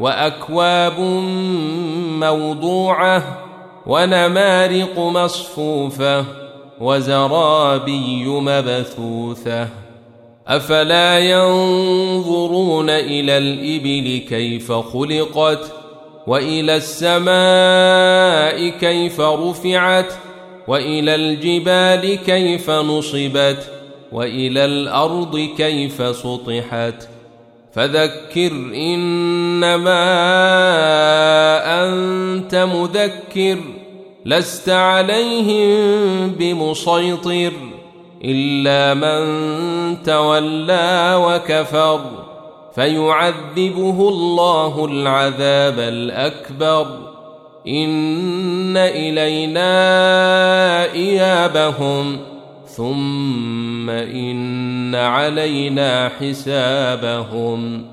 وأكواب موضوعة ونمارق مصفوفة وزرابي مبثوثة أفلا ينظرون إلى الإبل كيف خلقت وإلى السماء كيف رفعت وإلى الجبال كيف نصبت وإلى الأرض كيف سطحت فذكر إنما أنت مذكر لست عليهم بمسيطر إلا من تولى وكفر فيعذبه الله العذاب الأكبر إن إلينا إيابهم ثم إن علينا حسابهم